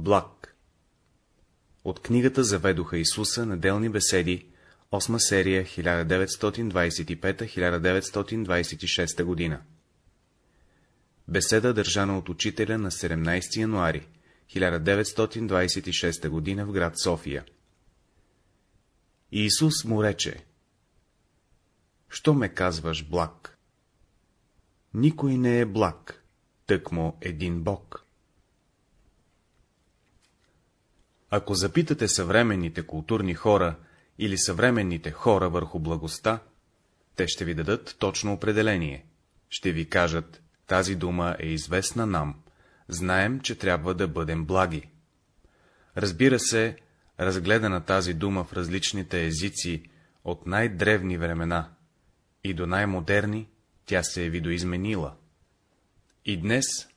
Благ От книгата Заведоха Исуса Неделни беседи, 8 серия, 1925-1926 година Беседа държана от учителя на 17 януари 1926 година в град София И Исус му рече Що ме казваш благ? Никой не е благ, тъкмо един Бог. Ако запитате съвременните културни хора или съвременните хора върху благостта, те ще ви дадат точно определение. Ще ви кажат, тази дума е известна нам, знаем, че трябва да бъдем благи. Разбира се, разгледана тази дума в различните езици от най-древни времена и до най-модерни, тя се е видоизменила. И днес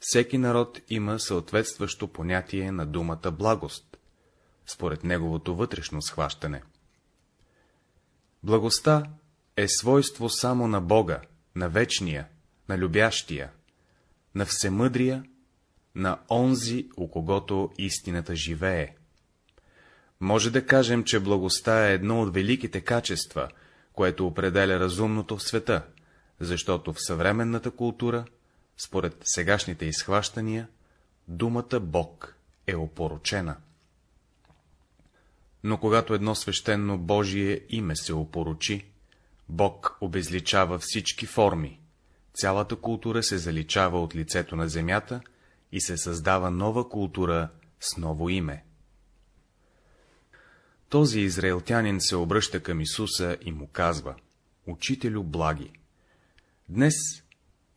всеки народ има съответстващо понятие на думата благост, според неговото вътрешно схващане. Благостта е свойство само на Бога, на вечния, на любящия, на всемъдрия, на онзи, у когото истината живее. Може да кажем, че благостта е едно от великите качества, което определя разумното в света, защото в съвременната култура, според сегашните изхващания, думата Бог е опорочена. Но когато едно свещено Божие име се опорочи, Бог обезличава всички форми, цялата култура се заличава от лицето на земята и се създава нова култура с ново име. Този израелтянин се обръща към Исуса и му казва, Учителю благи. Днес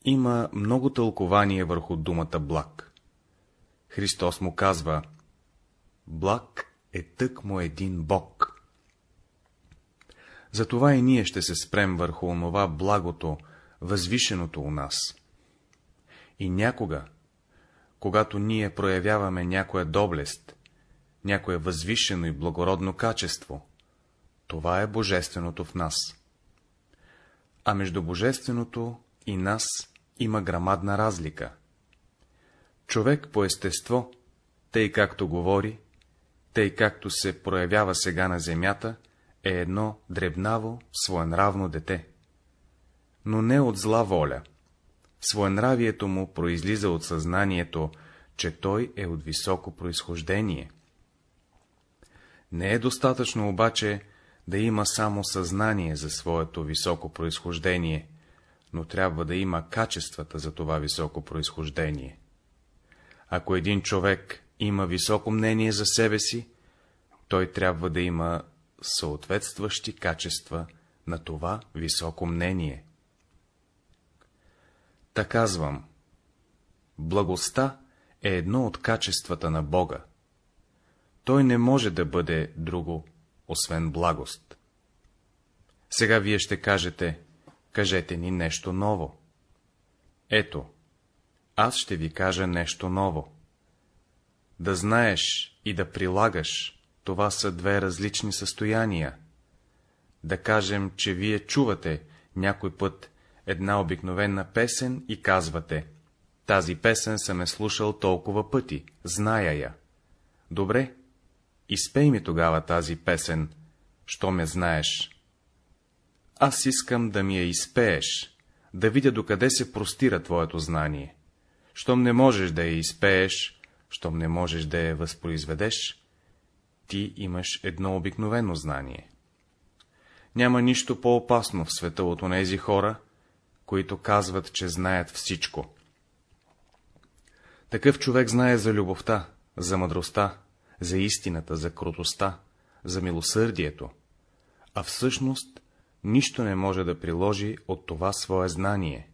има много тълкование върху думата благ. Христос му казва, благ е тъкмо един Бог. Затова и ние ще се спрем върху онова благото, възвишеното у нас. И някога, когато ние проявяваме някоя доблест, някое възвишено и благородно качество, това е божественото в нас. А между божественото и нас има грамадна разлика. Човек по естество, тъй както говори, тъй както се проявява сега на земята, е едно дребнаво, своенравно дете. Но не от зла воля. Своенравието му произлиза от съзнанието, че той е от високо происхождение. Не е достатъчно обаче да има само съзнание за своето високо происхождение, но трябва да има качествата за това високо происхождение. Ако един човек има високо мнение за себе си, той трябва да има съответстващи качества на това високо мнение. Та казвам, благостта е едно от качествата на Бога. Той не може да бъде друго, освен благост. Сега вие ще кажете, кажете ни нещо ново. Ето, аз ще ви кажа нещо ново. Да знаеш и да прилагаш, това са две различни състояния. Да кажем, че вие чувате някой път една обикновена песен и казвате, тази песен съм е слушал толкова пъти, зная я. Добре, изпей ми тогава тази песен, що ме знаеш. Аз искам да ми я изпееш, да видя докъде се простира твоето знание. Щом не можеш да я изпееш, щом не можеш да я възпроизведеш, ти имаш едно обикновено знание. Няма нищо по-опасно в света от онези хора, които казват, че знаят всичко. Такъв човек знае за любовта, за мъдростта, за истината, за крутостта, за милосърдието, а всъщност нищо не може да приложи от това свое знание.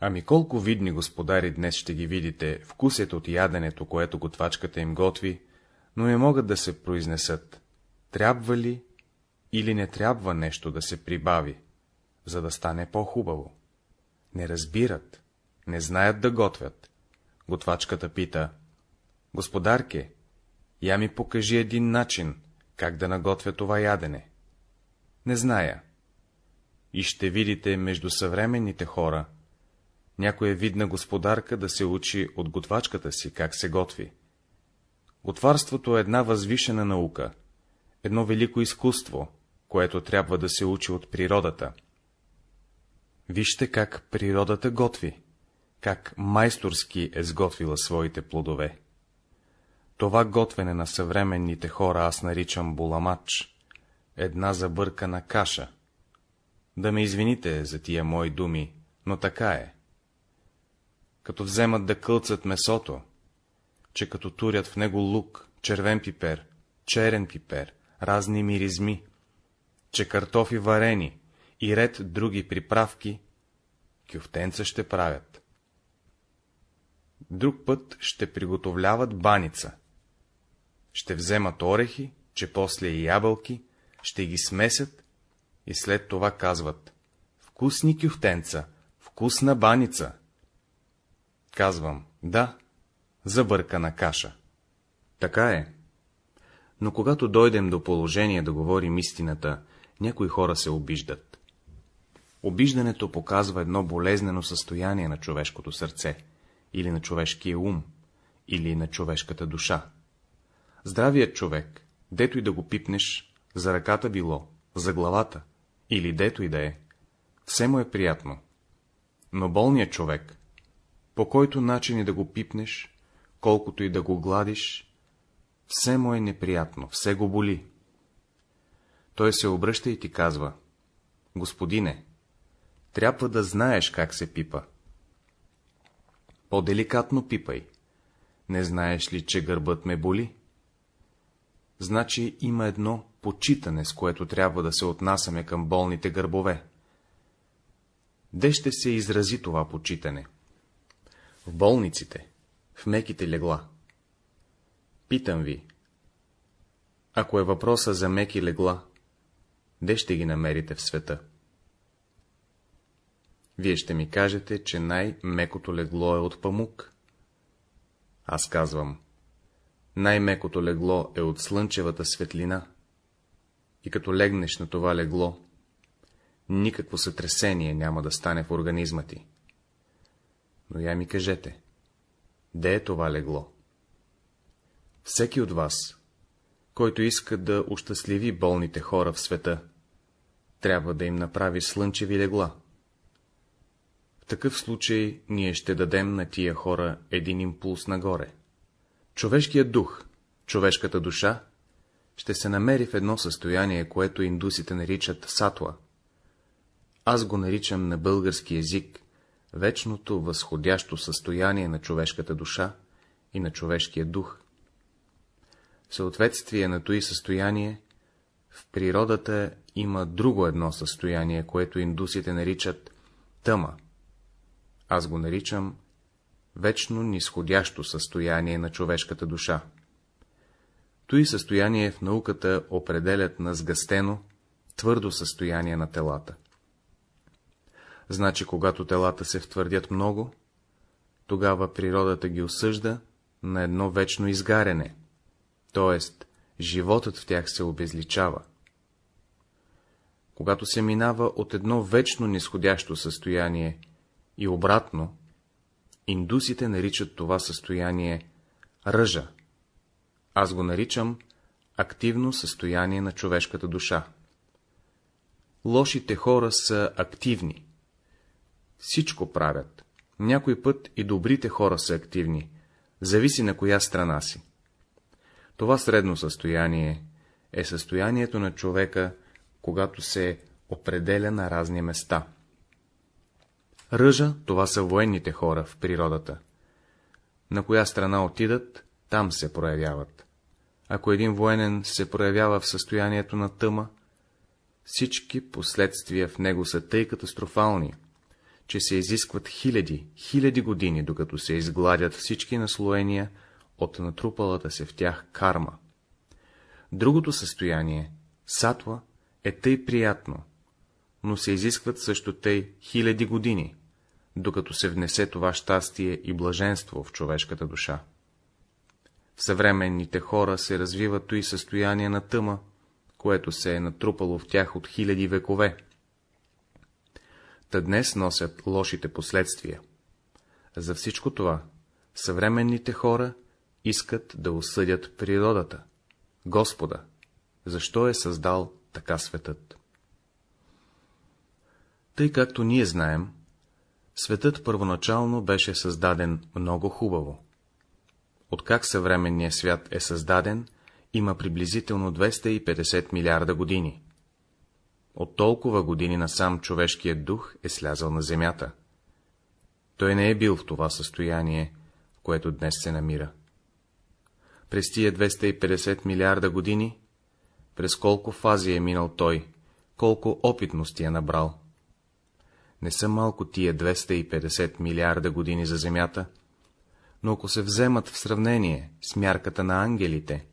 Ами колко видни господари днес ще ги видите, вкусят от яденето, което готвачката им готви, но не могат да се произнесат, трябва ли или не трябва нещо да се прибави, за да стане по-хубаво. Не разбират, не знаят да готвят. Готвачката пита, господарке, я ми покажи един начин, как да наготвя това ядене. Не зная. И ще видите между съвременните хора някоя видна господарка да се учи от готвачката си, как се готви. Готварството е една възвишена наука, едно велико изкуство, което трябва да се учи от природата. Вижте как природата готви, как майсторски е сготвила своите плодове. Това готвене на съвременните хора аз наричам буламач, една забъркана каша. Да ме извините за тия мои думи, но така е. Като вземат да кълцат месото, че като турят в него лук, червен пипер, черен пипер, разни миризми, че картофи варени и ред други приправки, кюфтенца ще правят. Друг път ще приготовляват баница. Ще вземат орехи, че после и ябълки, ще ги смесят и след това казват — вкусни кюфтенца, вкусна баница. Казвам — да, забъркана каша. Така е. Но когато дойдем до положение да говорим истината, някои хора се обиждат. Обиждането показва едно болезнено състояние на човешкото сърце, или на човешкия ум, или на човешката душа. Здравият човек, дето и да го пипнеш, за ръката било, за главата, или дето и да е, все му е приятно. Но болният човек, по който начин и да го пипнеш, колкото и да го гладиш, все му е неприятно, все го боли. Той се обръща и ти казва, Господине, трябва да знаеш как се пипа. По-деликатно пипай. Не знаеш ли, че гърбът ме боли? Значи има едно почитане, с което трябва да се отнасяме към болните гърбове. Де ще се изрази това почитане? В болниците, в меките легла. Питам ви, ако е въпроса за меки легла, де ще ги намерите в света? Вие ще ми кажете, че най-мекото легло е от памук. Аз казвам, най-мекото легло е от слънчевата светлина. И като легнеш на това легло, никакво сътресение няма да стане в организма ти. Но я ми кажете, де е това легло? Всеки от вас, който иска да ощастливи болните хора в света, трябва да им направи слънчеви легла. В такъв случай ние ще дадем на тия хора един импулс нагоре. Човешкият дух, човешката душа, ще се намери в едно състояние, което индусите наричат сатва. Аз го наричам на български език вечното възходящо състояние на човешката душа и на човешкия дух. В съответствие на тои състояние, в природата има друго едно състояние, което индусите наричат тъма. Аз го наричам вечно нисходящо състояние на човешката душа. Той състояние в науката определят на сгъстено, твърдо състояние на телата. Значи, когато телата се втвърдят много, тогава природата ги осъжда на едно вечно изгаряне, т.е. животът в тях се обезличава. Когато се минава от едно вечно нисходящо състояние и обратно, Индусите наричат това състояние ръжа. Аз го наричам активно състояние на човешката душа. Лошите хора са активни. Всичко правят. Някой път и добрите хора са активни. Зависи на коя страна си. Това средно състояние е състоянието на човека, когато се определя на разни места. Ръжа, това са военните хора в природата. На коя страна отидат, там се проявяват. Ако един военен се проявява в състоянието на тъма, всички последствия в него са тъй катастрофални, че се изискват хиляди, хиляди години, докато се изгладят всички наслоения от натрупалата се в тях карма. Другото състояние, сатва, е тъй приятно, но се изискват също тъй хиляди години, докато се внесе това щастие и блаженство в човешката душа. В съвременните хора се развива и състояние на тъма, което се е натрупало в тях от хиляди векове. Та днес носят лошите последствия. За всичко това съвременните хора искат да осъдят природата, Господа, защо е създал така светът. Тъй както ние знаем, светът първоначално беше създаден много хубаво. Откак съвременният свят е създаден, има приблизително 250 милиарда години. От толкова години насам човешкият дух е слязал на земята. Той не е бил в това състояние, в което днес се намира. През тия 250 милиарда години, през колко фази е минал той, колко опитности е набрал. Не са малко тия 250 милиарда години за Земята, но ако се вземат в сравнение с мярката на ангелите,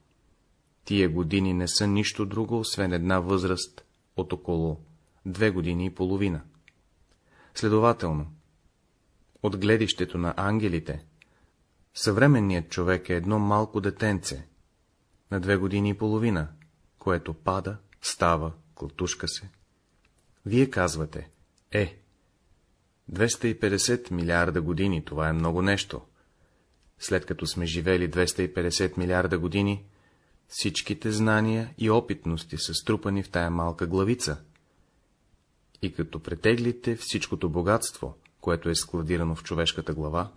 тия години не са нищо друго, освен една възраст от около две години и половина. Следователно, от гледището на ангелите, съвременният човек е едно малко детенце, на две години и половина, което пада, става, клатушка се. Вие казвате, е, 250 милиарда години, това е много нещо. След като сме живели 250 милиарда години, всичките знания и опитности са струпани в тая малка главица. И като претеглите всичкото богатство, което е складирано в човешката глава,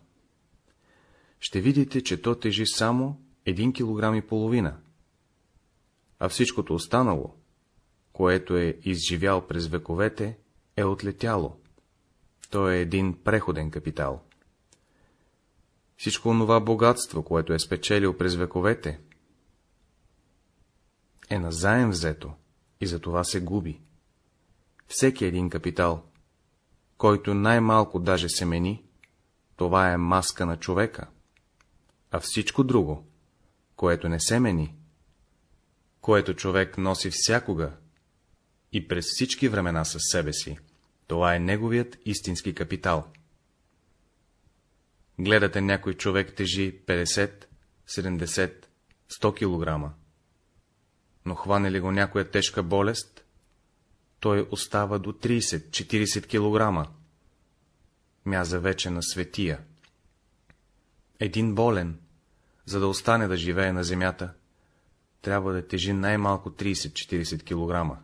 ще видите, че то тежи само 1 килограм и половина, а всичкото останало, което е изживял през вековете, е отлетяло. То е един преходен капитал. Всичко онова богатство, което е спечелил през вековете, е назаем взето и за това се губи. Всеки един капитал, който най-малко даже се мени, това е маска на човека, а всичко друго, което не се мени, което човек носи всякога и през всички времена със себе си, това е неговият истински капитал. Гледате някой човек тежи 50, 70, 100 килограма но хване ли го някоя тежка болест, той остава до 30-40 килограма. Мяза вече на светия. Един болен, за да остане да живее на земята, трябва да тежи най-малко 30-40 килограма.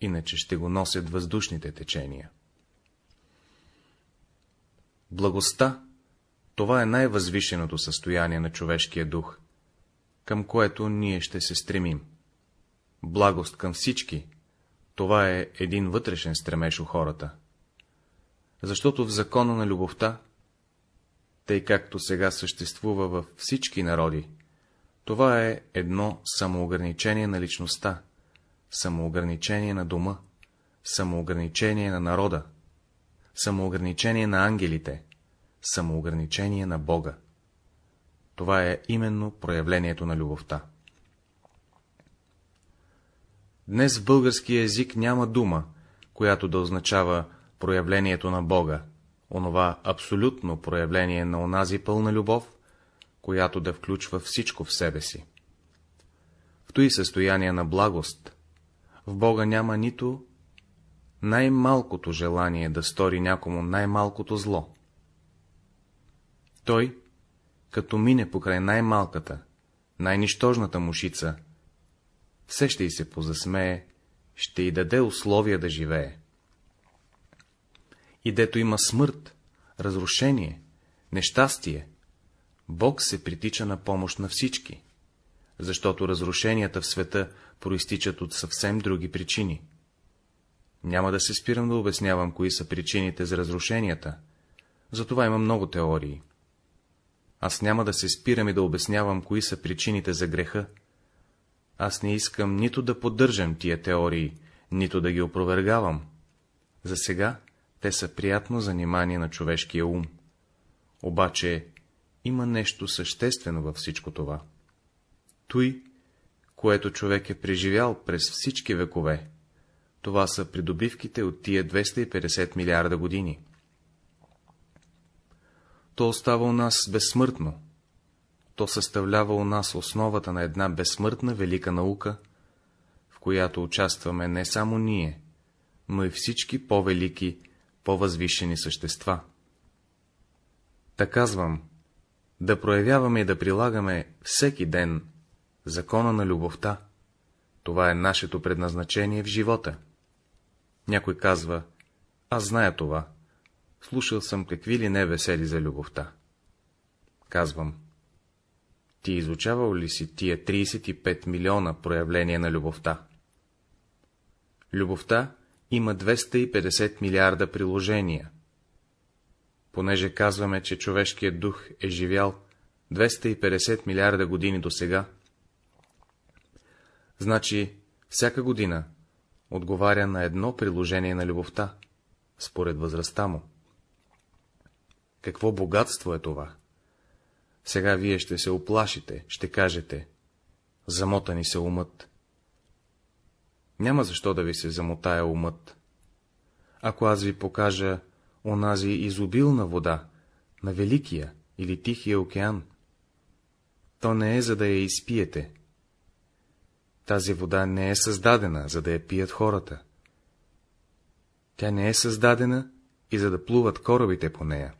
Иначе ще го носят въздушните течения. Благостта — това е най-възвишеното състояние на човешкия дух към което ние ще се стремим. Благост към всички, това е един вътрешен стремеж у хората. Защото в закона на любовта, тъй както сега съществува във всички народи, това е едно самоограничение на личността, самоограничение на дома, самоограничение на народа, самоограничение на ангелите, самоограничение на Бога. Това е именно проявлението на любовта. Днес в българския език няма дума, която да означава проявлението на Бога, онова абсолютно проявление на онази пълна любов, която да включва всичко в себе си. В той състояние на благост, в Бога няма нито най-малкото желание да стори някому най-малкото зло. Той като мине покрай най-малката, най-нищожната мушица, все ще й се позасмее, ще й даде условия да живее. И дето има смърт, разрушение, нещастие, Бог се притича на помощ на всички, защото разрушенията в света проистичат от съвсем други причини. Няма да се спирам да обяснявам, кои са причините за разрушенията, затова има много теории. Аз няма да се спирам и да обяснявам, кои са причините за греха. Аз не искам нито да поддържам тия теории, нито да ги опровергавам. За сега те са приятно занимание на човешкия ум. Обаче има нещо съществено във всичко това. Той, което човек е преживял през всички векове, това са придобивките от тия 250 милиарда години то остава у нас безсмъртно. То съставлява у нас основата на една безсмъртна велика наука, в която участваме не само ние, но и всички по-велики, по-възвишени същества. Та казвам, да проявяваме и да прилагаме всеки ден закона на любовта. Това е нашето предназначение в живота. Някой казва, аз зная това. Слушал съм какви ли не весели за любовта. Казвам, ти изучавал ли си тия 35 милиона проявления на любовта? Любовта има 250 милиарда приложения. Понеже казваме, че човешкият дух е живял 250 милиарда години до сега, значи всяка година отговаря на едно приложение на любовта, според възрастта му. Какво богатство е това? Сега вие ще се оплашите, ще кажете, замотани се умът. Няма защо да ви се замотая умът. Ако аз ви покажа онази изобилна вода на Великия или Тихия океан, то не е за да я изпиете. Тази вода не е създадена, за да я пият хората. Тя не е създадена и за да плуват корабите по нея.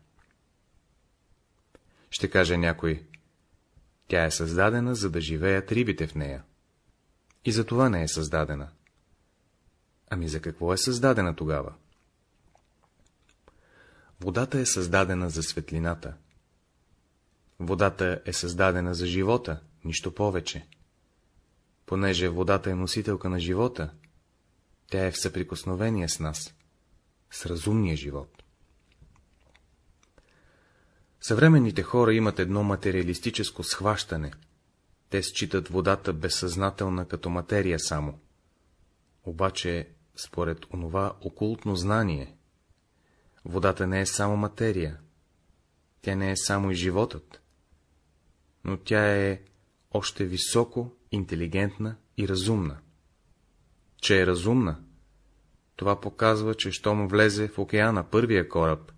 Ще каже някой, тя е създадена, за да живеят рибите в нея. И за това не е създадена. Ами за какво е създадена тогава? Водата е създадена за светлината. Водата е създадена за живота, нищо повече. Понеже водата е носителка на живота, тя е в съприкосновение с нас, с разумния живот. Съвременните хора имат едно материалистическо схващане. Те считат водата безсъзнателна като материя само. Обаче, според онова окултно знание, водата не е само материя, тя не е само и животът, но тя е още високо, интелигентна и разумна. Че е разумна, това показва, че щом влезе в океана първия кораб,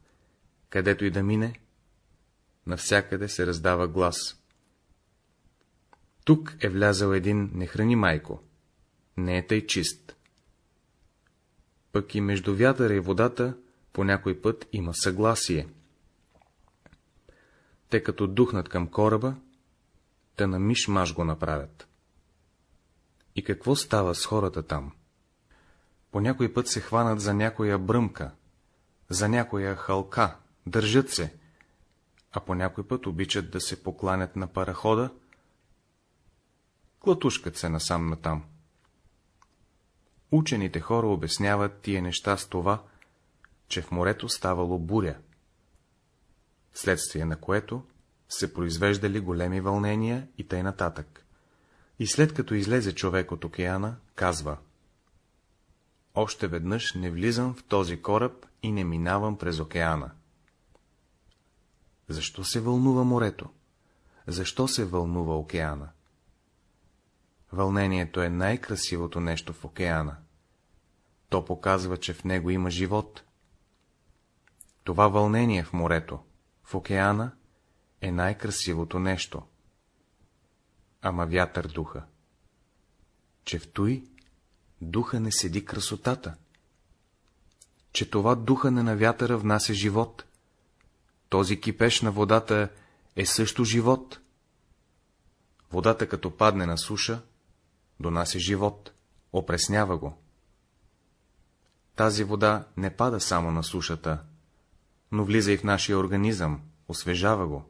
където и да мине, навсякъде се раздава глас. Тук е влязал един не храни майко, не е тъй чист. Пък и между вятъра и водата по някой път има съгласие. Те като духнат към кораба, те на миш-маш го направят. И какво става с хората там? По някой път се хванат за някоя бръмка, за някоя халка, държат се, а по някой път обичат да се покланят на парахода, клатушкат се насам натам. Учените хора обясняват тия неща с това, че в морето ставало буря, следствие на което се произвеждали големи вълнения и тъй нататък. И след като излезе човек от океана, казва Още веднъж не влизам в този кораб и не минавам през океана. Защо се вълнува морето? Защо се вълнува океана? Вълнението е най-красивото нещо в океана. То показва, че в него има живот. Това вълнение в морето, в океана, е най-красивото нещо. Ама вятър духа. Че в той духа не седи красотата. Че това духане на вятъра внася живот. Този кипеш на водата е също живот. Водата като падне на суша, донася живот, опреснява го. Тази вода не пада само на сушата, но влиза и в нашия организъм, освежава го.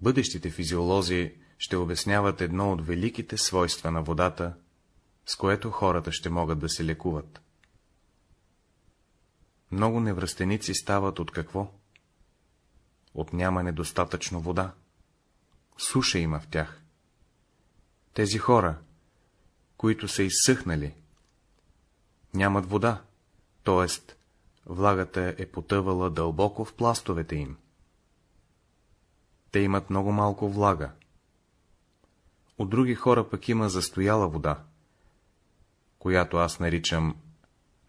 Бъдещите физиолози ще обясняват едно от великите свойства на водата, с което хората ще могат да се лекуват. Много невръстеници стават от какво? От нямане достатъчно вода. Суша има в тях. Тези хора, които са изсъхнали, нямат вода, т.е. влагата е потъвала дълбоко в пластовете им. Те имат много малко влага. От други хора пък има застояла вода, която аз наричам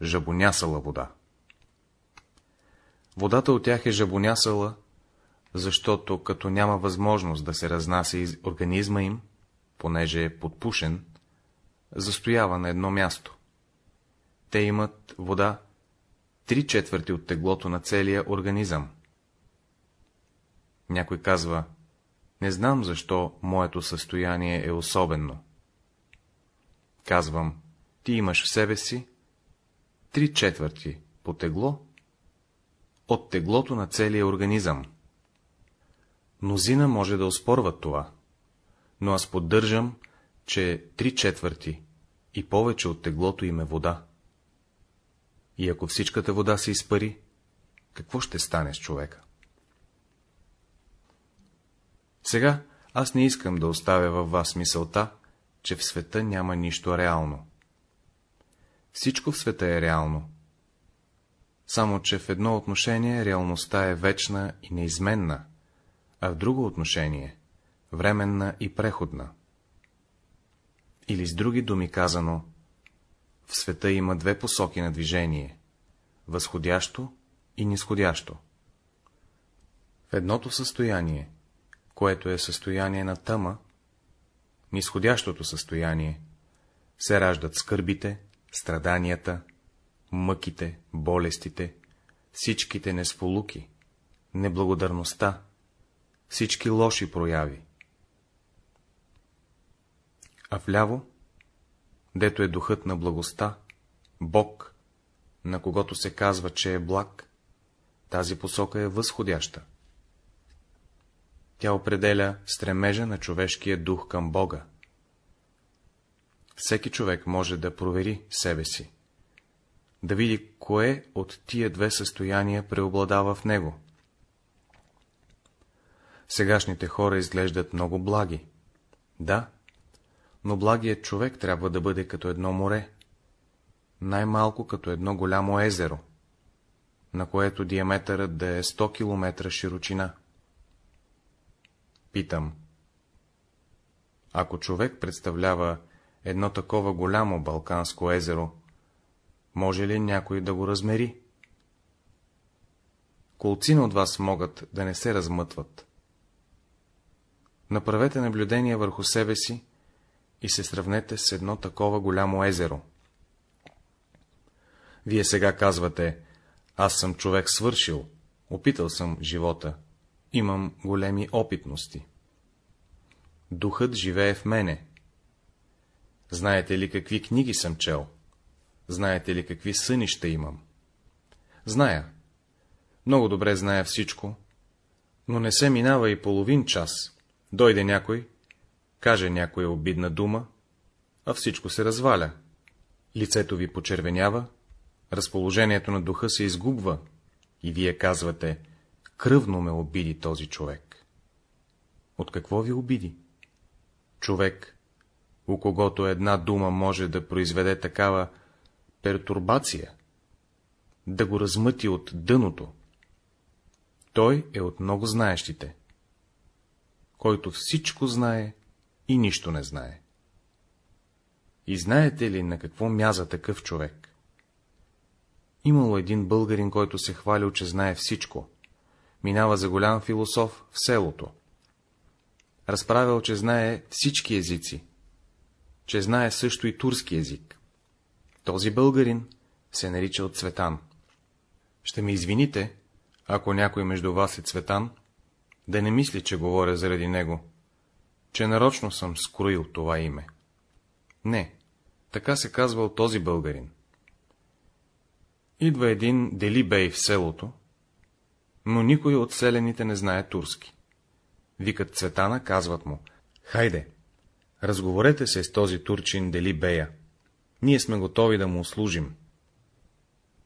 жабонясала вода. Водата от тях е жабонясала, защото като няма възможност да се разнася из организма им, понеже е подпушен, застоява на едно място. Те имат вода три четвърти от теглото на целия организъм. Някой казва, не знам защо моето състояние е особено. Казвам, ти имаш в себе си три четвърти по тегло от теглото на целия организъм. Мнозина може да оспорват това, но аз поддържам, че три четвърти и повече от теглото им е вода. И ако всичката вода се изпари, какво ще стане с човека? Сега аз не искам да оставя във вас мисълта, че в света няма нищо реално. Всичко в света е реално. Само, че в едно отношение реалността е вечна и неизменна, а в друго отношение — временна и преходна. Или с други думи казано, в света има две посоки на движение — възходящо и нисходящо. В едното състояние, което е състояние на тъма, нисходящото състояние, се раждат скърбите, страданията, мъките, болестите, всичките несполуки, неблагодарността, всички лоши прояви. А вляво, дето е духът на благостта, Бог, на когото се казва, че е благ, тази посока е възходяща. Тя определя стремежа на човешкия дух към Бога. Всеки човек може да провери себе си, да види, кое от тия две състояния преобладава в него. Сегашните хора изглеждат много благи. Да, но благият човек трябва да бъде като едно море, най-малко като едно голямо езеро, на което диаметърът да е 100 км широчина. Питам. Ако човек представлява едно такова голямо Балканско езеро, може ли някой да го размери? Колцина от вас могат да не се размътват. Направете наблюдение върху себе си и се сравнете с едно такова голямо езеро. Вие сега казвате, аз съм човек свършил, опитал съм живота, имам големи опитности. Духът живее в мене. Знаете ли какви книги съм чел? Знаете ли какви сънища имам? Зная. Много добре зная всичко, но не се минава и половин час. Дойде някой, каже някоя обидна дума, а всичко се разваля. Лицето ви почервенява, разположението на духа се изгубва и вие казвате, кръвно ме обиди този човек. От какво ви обиди? Човек, у когото една дума може да произведе такава пертурбация, да го размъти от дъното. Той е от много знаещите, който всичко знае и нищо не знае. И знаете ли на какво мяза такъв човек? Имало един българин, който се хвалил, че знае всичко. Минава за голям философ в селото. Разправил, че знае всички езици, че знае също и турски език. Този българин се нарича от Цветан. Ще ми извините, ако някой между вас е Цветан, да не мисли, че говоря заради него, че нарочно съм скроил това име. Не, така се казва от този българин. Идва един Делибей в селото, но никой от селените не знае турски. Викат Цветана, казват му, хайде, разговорете се с този турчин Делибея, ние сме готови да му услужим.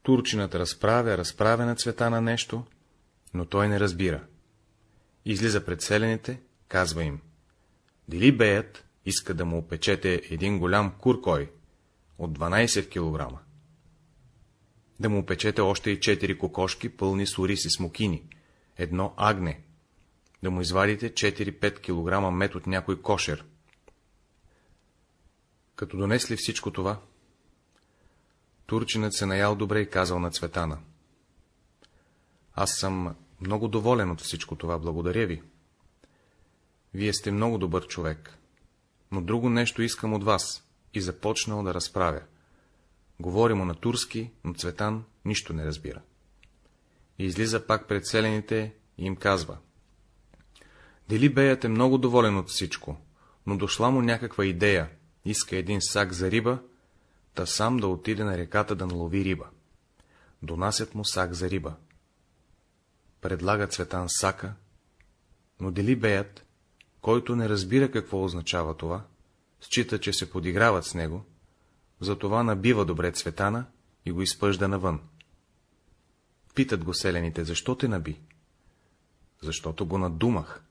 Турчинът разправя, разправя на цвета на нещо, но той не разбира. Излиза пред селените, казва им. Дели беят иска да му опечете един голям куркой от 12 кг. Да му опечете още и 4 кокошки, пълни с ориз и смокини, едно агне, да му извадите 4-5 кг мед от някой кошер, като донесли всичко това, турчинът се наял добре и казал на Цветана. Аз съм много доволен от всичко това, благодаря ви. Вие сте много добър човек, но друго нещо искам от вас и започнал да разправя. Говори му на турски, но Цветан нищо не разбира. И излиза пак пред селените и им казва. Дели беят е много доволен от всичко, но дошла му някаква идея, иска един сак за риба, та сам да отиде на реката да налови риба. Донасят му сак за риба. Предлага Цветан сака, но дели беят, който не разбира какво означава това, счита, че се подиграват с него, затова набива добре Цветана и го изпъжда навън. Питат го селените, защо те наби? Защото го надумах.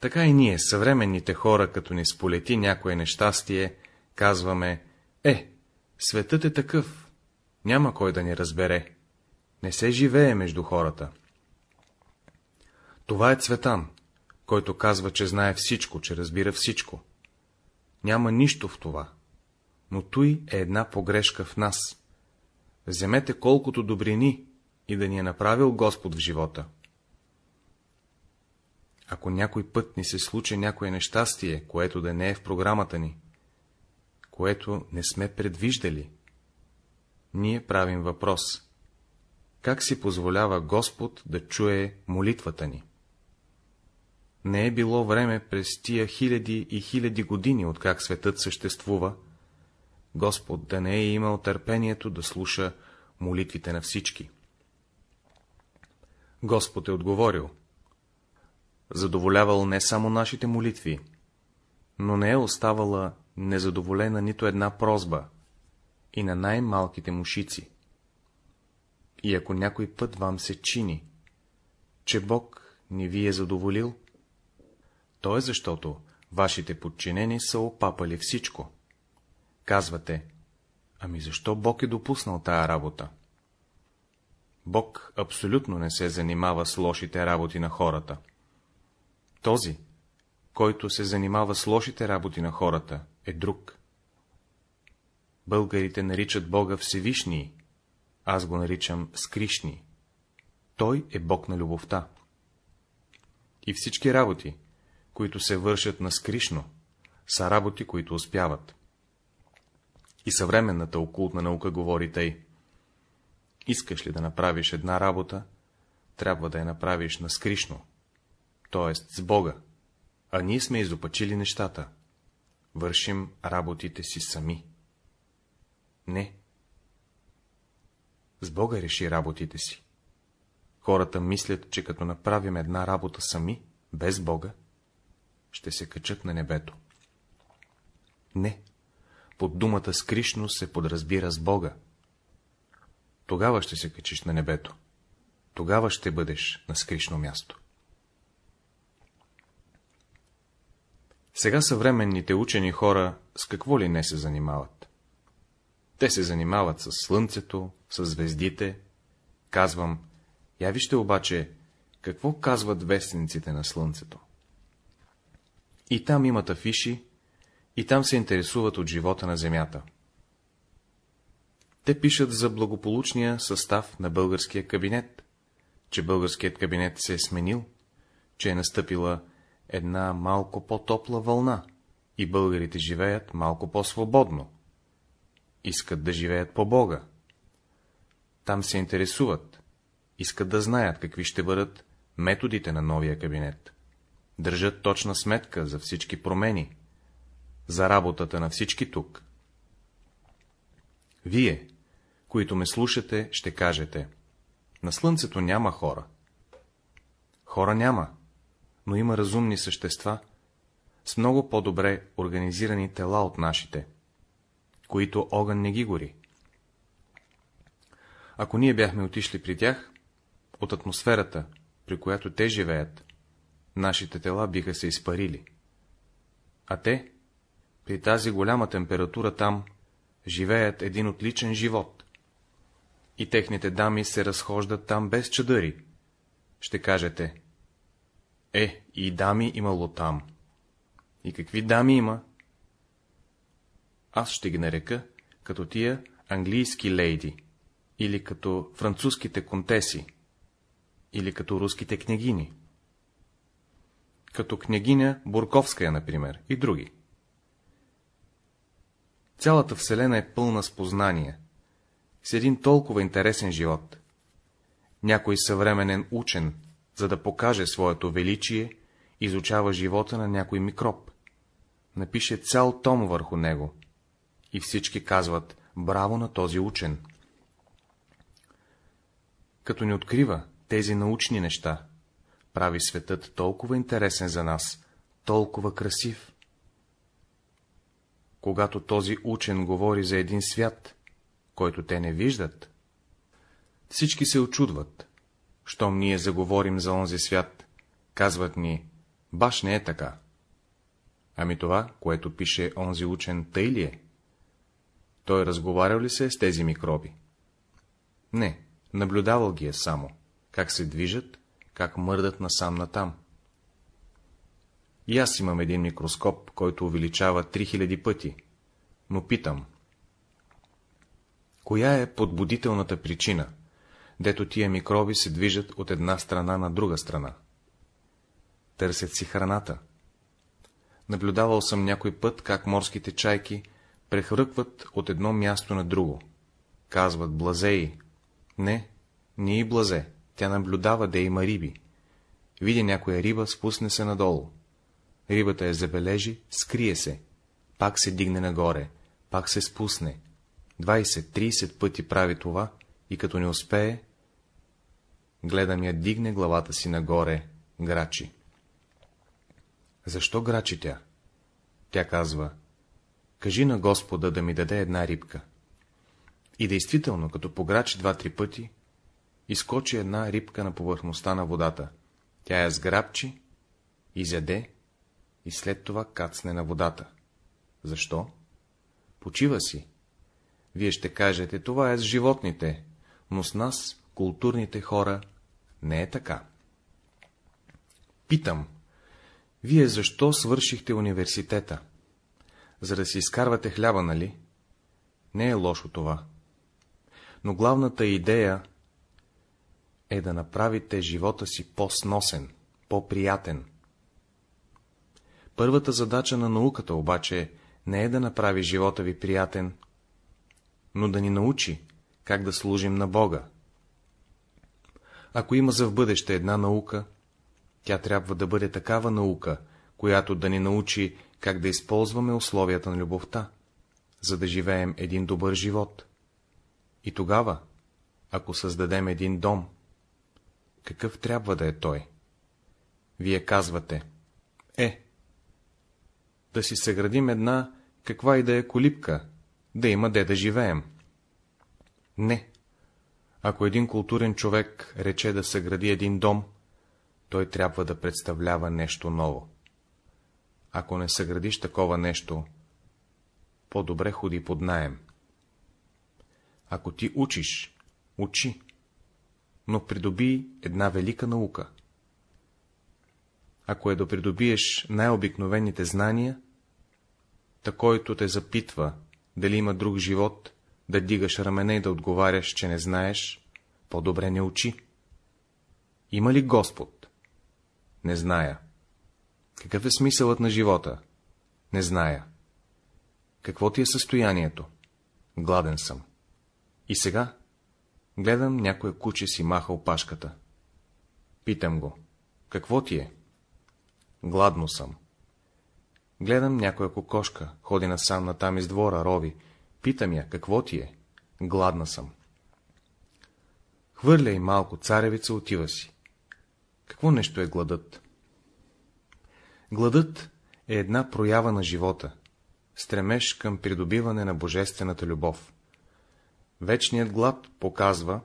Така и ние, съвременните хора, като ни сполети някое нещастие, казваме, е, светът е такъв, няма кой да ни разбере, не се живее между хората. Това е Цветан, който казва, че знае всичко, че разбира всичко. Няма нищо в това, но той е една погрешка в нас. Вземете колкото добрини и да ни е направил Господ в живота. Ако някой път ни се случи някое нещастие, което да не е в програмата ни, което не сме предвиждали, ние правим въпрос. Как си позволява Господ да чуе молитвата ни? Не е било време през тия хиляди и хиляди години, откак светът съществува, Господ да не е имал търпението да слуша молитвите на всички. Господ е отговорил, задоволявал не само нашите молитви, но не е оставала незадоволена нито една прозба и на най-малките мушици. И ако някой път вам се чини, че Бог не ви е задоволил, то е защото вашите подчинени са опапали всичко. Казвате, ами защо Бог е допуснал тая работа? Бог абсолютно не се занимава с лошите работи на хората. Този, който се занимава с лошите работи на хората, е друг. Българите наричат Бога Всевишний, аз го наричам Скришни. Той е Бог на любовта. И всички работи, които се вършат на скришно, са работи, които успяват. И съвременната окултна наука говори тъй. Искаш ли да направиш една работа, трябва да я направиш на скришно, т.е. с Бога, а ние сме изопачили нещата. Вършим работите си сами. Не. С Бога реши работите си. Хората мислят, че като направим една работа сами, без Бога, ще се качат на небето. Не. Под думата скришно се подразбира с Бога. Тогава ще се качиш на небето. Тогава ще бъдеш на скришно място. Сега съвременните учени хора с какво ли не се занимават? Те се занимават с слънцето, с звездите. Казвам, я вижте обаче, какво казват вестниците на слънцето. И там имат афиши, и там се интересуват от живота на земята. Те пишат за благополучния състав на българския кабинет, че българският кабинет се е сменил, че е настъпила една малко по-топла вълна и българите живеят малко по-свободно. Искат да живеят по Бога. Там се интересуват, искат да знаят какви ще бъдат методите на новия кабинет. Държат точна сметка за всички промени, за работата на всички тук. Вие, които ме слушате, ще кажете, на слънцето няма хора. Хора няма, но има разумни същества, с много по-добре организирани тела от нашите, които огън не ги гори. Ако ние бяхме отишли при тях, от атмосферата, при която те живеят, нашите тела биха се изпарили. А те, при тази голяма температура там, живеят един отличен живот. И техните дами се разхождат там без чадъри. Ще кажете, е, и дами имало там. И какви дами има? Аз ще ги нарека като тия английски лейди, или като французските контеси, или като руските княгини, като княгиня Бурковская, например, и други. Цялата Вселена е пълна с познание, с един толкова интересен живот. Някой съвременен учен за да покаже своето величие, изучава живота на някой микроб. Напише цял том върху него. И всички казват, браво на този учен. Като ни открива тези научни неща, прави светът толкова интересен за нас, толкова красив. Когато този учен говори за един свят, който те не виждат, всички се очудват. Щом ние заговорим за онзи свят, казват ни, баш не е така. Ами това, което пише онзи учен, тъй ли е? Той разговарял ли се с тези микроби? Не, наблюдавал ги е само, как се движат, как мърдат насам натам. И аз имам един микроскоп, който увеличава 3000 пъти, но питам. Коя е подбудителната причина, дето тия микроби се движат от една страна на друга страна? Търсят си храната. Наблюдавал съм някой път, как морските чайки прехръкват от едно място на друго. Казват блазеи. Не, не и блазе. Тя наблюдава да има риби. Види някоя риба, спусне се надолу. Рибата я забележи, скрие се. Пак се дигне нагоре, пак се спусне. 20-30 пъти прави това и като не успее, гледам я дигне главата си нагоре, грачи. Защо грачи тя? Тя казва, кажи на Господа да ми даде една рибка. И действително, като пограчи два-три пъти, изкочи една рибка на повърхността на водата. Тя я сграбчи, изяде и след това кацне на водата. Защо? Почива си. Вие ще кажете, това е с животните, но с нас, културните хора, не е така. Питам, вие защо свършихте университета? За да си изкарвате хляба, нали? Не е лошо това. Но главната идея е да направите живота си по-сносен, по-приятен. Първата задача на науката обаче не е да направи живота ви приятен, но да ни научи, как да служим на Бога. Ако има за в бъдеще една наука, тя трябва да бъде такава наука, която да ни научи, как да използваме условията на любовта, за да живеем един добър живот. И тогава, ако създадем един дом, какъв трябва да е той? Вие казвате, е, да си съградим една, каква и да е колипка, да има де да живеем. Не. Ако един културен човек рече да съгради един дом, той трябва да представлява нещо ново. Ако не съградиш такова нещо, по-добре ходи под наем. Ако ти учиш, учи, но придоби една велика наука. Ако е да придобиеш най-обикновените знания, та който те запитва, дали има друг живот, да дигаш рамене и да отговаряш, че не знаеш, по-добре не учи. Има ли Господ? Не зная. Какъв е смисълът на живота? Не зная. Какво ти е състоянието? Гладен съм. И сега? Гледам, някое куче си маха опашката. Питам го. Какво ти е? Гладно съм. Гледам някоя кокошка, ходи насам натам из двора, рови. Питам я, какво ти е? Гладна съм. Хвърля и малко царевица, отива си. Какво нещо е гладът? Гладът е една проява на живота, стремеж към придобиване на божествената любов. Вечният глад показва,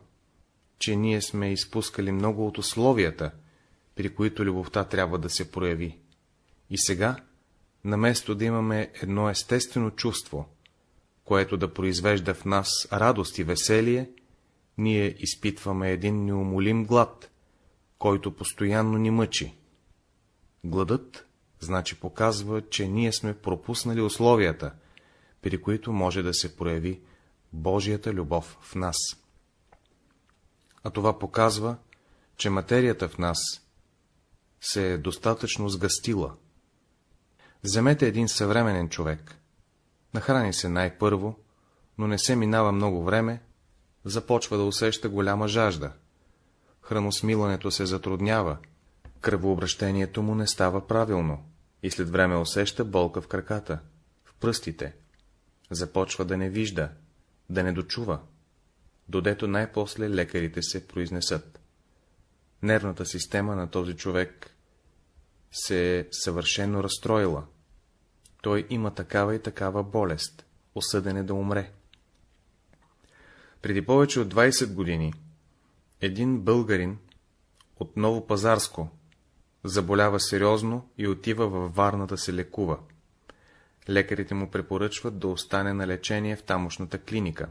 че ние сме изпускали много от условията, при които любовта трябва да се прояви. И сега, наместо да имаме едно естествено чувство, което да произвежда в нас радост и веселие, ние изпитваме един неумолим глад, който постоянно ни мъчи. Гладът, значи показва, че ние сме пропуснали условията, при които може да се прояви Божията любов в нас. А това показва, че материята в нас се е достатъчно сгъстила. Вземете един съвременен човек. Нахрани се най-първо, но не се минава много време, започва да усеща голяма жажда. храносмилането се затруднява, кръвообращението му не става правилно и след време усеща болка в краката, в пръстите, започва да не вижда, да не дочува, додето най-после лекарите се произнесат. Нервната система на този човек се е съвършено разстроила. Той има такава и такава болест, осъден е да умре. Преди повече от 20 години един българин от Ново Пазарско заболява сериозно и отива във Варна да се лекува. Лекарите му препоръчват да остане на лечение в тамошната клиника.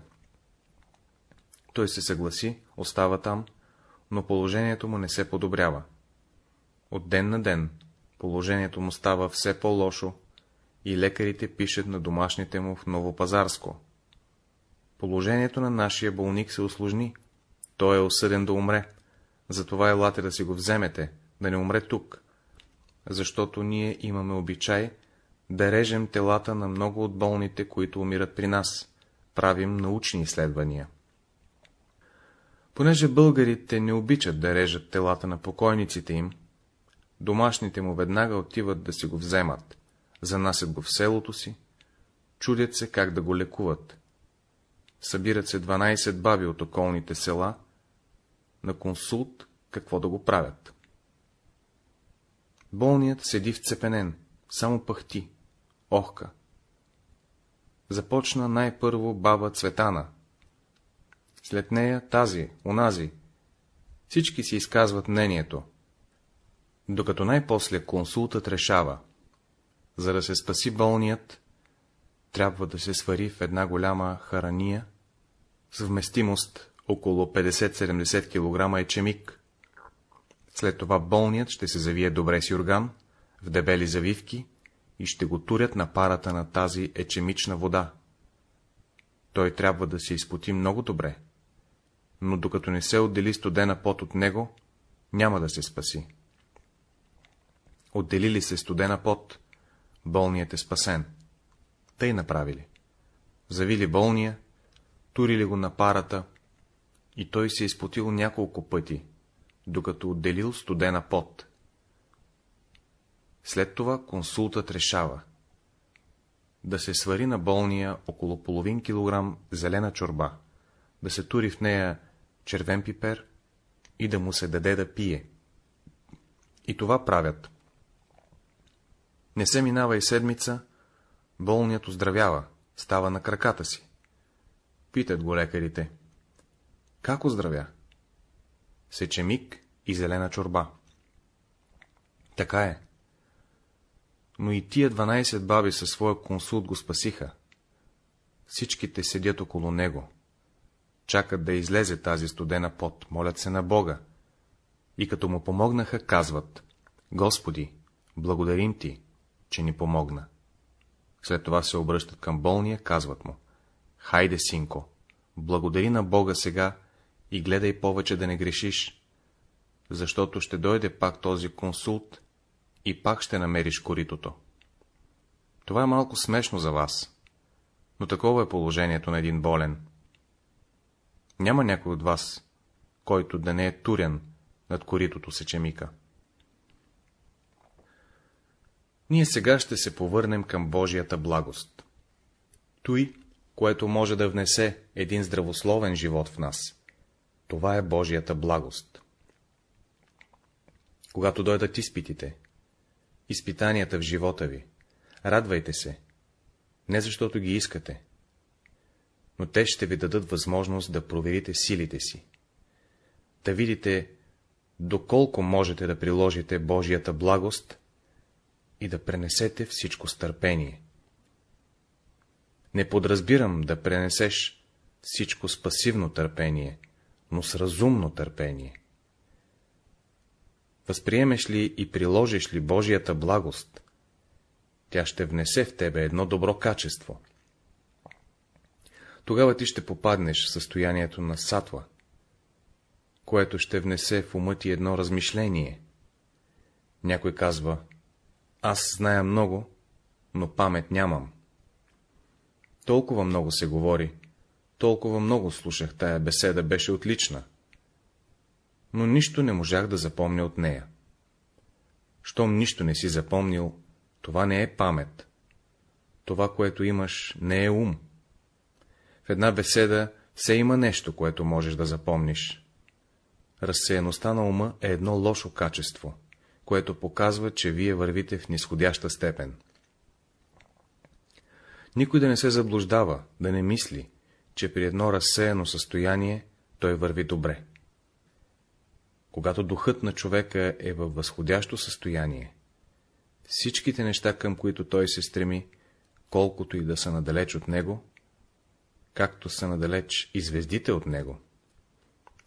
Той се съгласи, остава там, но положението му не се подобрява. От ден на ден положението му става все по-лошо и лекарите пишат на домашните му в Новопазарско. Положението на нашия болник се осложни. Той е осъден да умре. Затова елате да си го вземете, да не умре тук. Защото ние имаме обичай да режем телата на много от болните, които умират при нас. Правим научни изследвания. Понеже българите не обичат да режат телата на покойниците им, домашните му веднага отиват да си го вземат, занасят го в селото си, чудят се как да го лекуват. Събират се 12 баби от околните села, на консулт какво да го правят. Болният седи вцепенен, само пъхти, охка. Започна най-първо баба Цветана. След нея тази, онази. Всички си изказват мнението. Докато най-после консултът решава, за да се спаси болният, трябва да се свари в една голяма харания, с вместимост около 50-70 кг ечемик. След това болният ще се завие добре с юрган, в дебели завивки и ще го турят на парата на тази ечемична вода. Той трябва да се изпоти много добре, но докато не се отдели студена пот от него, няма да се спаси. Отделили се студена пот, болният е спасен. Тъй направили. Завили болния, турили го на парата, и той се е изпотил няколко пъти, докато отделил студена пот. След това консултът решава да се свари на болния около половин килограм зелена чорба, да се тури в нея червен пипер и да му се даде да пие. И това правят. Не се минава и седмица, болният оздравява, става на краката си. Питат го лекарите. Как оздравя? Сечемик и зелена чорба. Така е. Но и тия 12 баби със своя консулт го спасиха. Всичките седят около него. Чакат да излезе тази студена пот, молят се на Бога. И като му помогнаха, казват, Господи, благодарим ти, че ни помогна. След това се обръщат към болния, казват му, Хайде, синко, благодари на Бога сега и гледай повече да не грешиш, защото ще дойде пак този консулт и пак ще намериш коритото. Това е малко смешно за вас, но такова е положението на един болен. Няма някой от вас, който да не е турен над коритото сечемика. Ние сега ще се повърнем към Божията благост. Той, което може да внесе един здравословен живот в нас. Това е Божията благост. Когато дойдат изпитите, изпитанията в живота ви, радвайте се, не защото ги искате, но те ще ви дадат възможност да проверите силите си, да видите, доколко можете да приложите Божията благост и да пренесете всичко с търпение. Не подразбирам да пренесеш всичко с пасивно търпение, но с разумно търпение. Възприемеш ли и приложиш ли Божията благост, тя ще внесе в тебе едно добро качество. Тогава ти ще попаднеш в състоянието на сатва, което ще внесе в ума ти едно размишление. Някой казва, аз зная много, но памет нямам. Толкова много се говори, толкова много слушах, тая беседа беше отлична. Но нищо не можах да запомня от нея. Щом нищо не си запомнил, това не е памет. Това, което имаш, не е ум. В една беседа все има нещо, което можеш да запомниш. Разсеяността на ума е едно лошо качество, което показва, че вие вървите в нисходяща степен. Никой да не се заблуждава, да не мисли, че при едно разсеяно състояние той върви добре. Когато духът на човека е във възходящо състояние, всичките неща, към които той се стреми, колкото и да са надалеч от него, както са надалеч и звездите от него,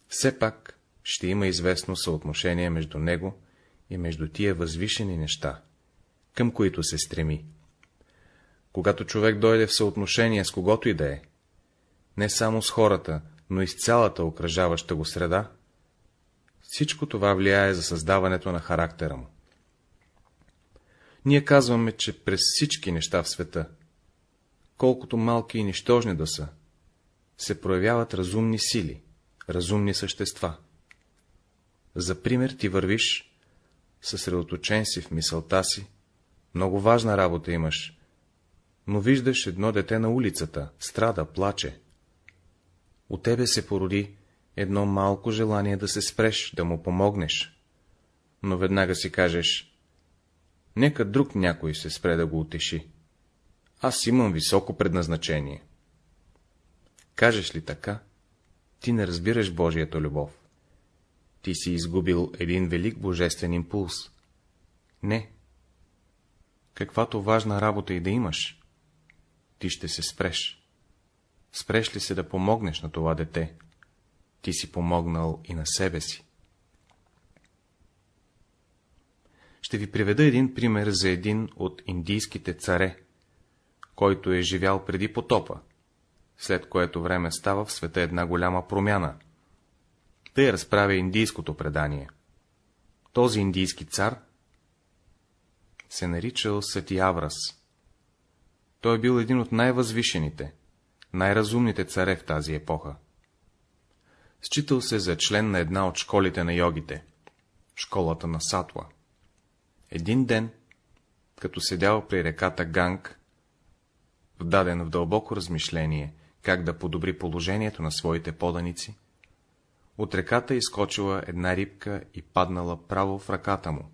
все пак ще има известно съотношение между него и между тия възвишени неща, към които се стреми. Когато човек дойде в съотношение с когото и да е, не само с хората, но и с цялата окръжаваща го среда, всичко това влияе за създаването на характера му. Ние казваме, че през всички неща в света, колкото малки и нищожни да са, се проявяват разумни сили, разумни същества. За пример ти вървиш, съсредоточен си в мисълта си, много важна работа имаш, но виждаш едно дете на улицата, страда, плаче. От тебе се породи едно малко желание да се спреш, да му помогнеш. Но веднага си кажеш, нека друг някой се спре да го утеши. Аз имам високо предназначение. Кажеш ли така, ти не разбираш Божията любов. Ти си изгубил един велик божествен импулс. Не. Каквато важна работа и да имаш, ти ще се спреш. Спреш ли се да помогнеш на това дете, ти си помогнал и на себе си. Ще ви приведа един пример за един от индийските царе, който е живял преди потопа, след което време става в света една голяма промяна. Тъй разправя индийското предание. Този индийски цар се наричал Сатиаврас. Той е бил един от най-възвишените, най-разумните царе в тази епоха. Считал се за член на една от школите на йогите, школата на Сатва. Един ден, като седял при реката Ганг, вдаден в дълбоко размишление, как да подобри положението на своите поданици, от реката изкочила една рибка и паднала право в ръката му.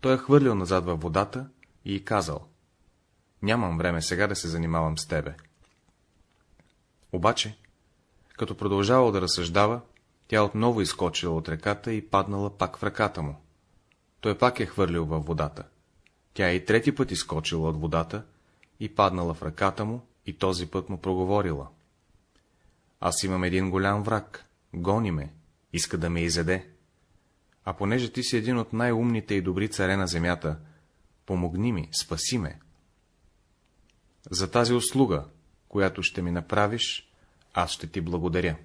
Той е хвърлил назад във водата и казал — нямам време сега да се занимавам с тебе. Обаче, като продължавал да разсъждава, тя отново изкочила от реката и паднала пак в ръката му. Той пак е хвърлил във водата. Тя и трети път изкочила от водата и паднала в ръката му и този път му проговорила. Аз имам един голям враг, гони ме, иска да ме изеде. А понеже ти си един от най-умните и добри царе на земята, помогни ми, спаси ме. За тази услуга, която ще ми направиш, аз ще ти благодаря.